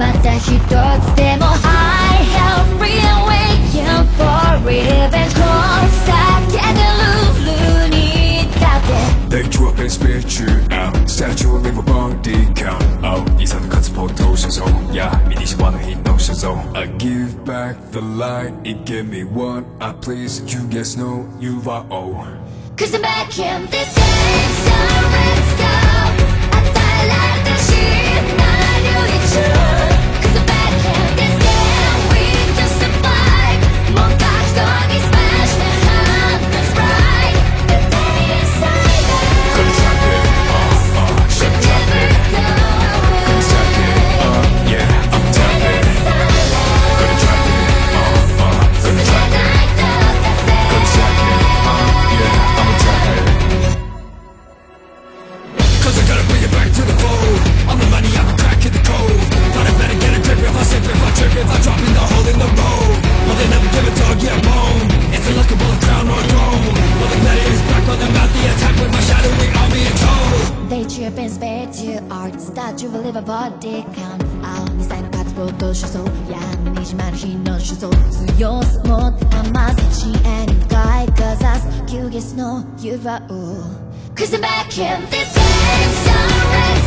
また一つでも I have reawakened for living 叫でルールにだって。They drop and spit you out. Statue of a body count out. いざの活動投射像 Yeah 身にしわの品の射像 I give back the light. It give me what I please. You guess no you are all. Cause I'm back in this game They trip and spare to arts that you believe a body count 青みさいの活動と主張闇にじまる日の主張強さ持って余す知恵に向かいかざす休日の UFO Cause I'm back in this game so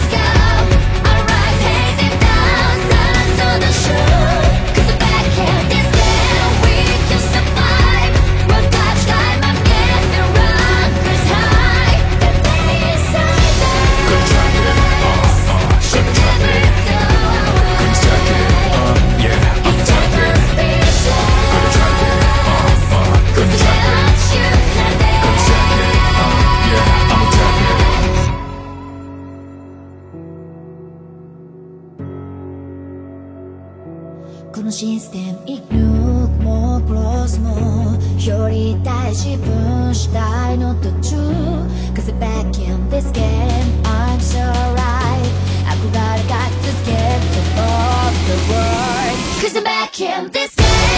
このシステムイグノーもクロスもより大自分主体の途中 Cause I'm back in this game I'm so right 憧れがき続ける Top of the world Cause I'm back in this game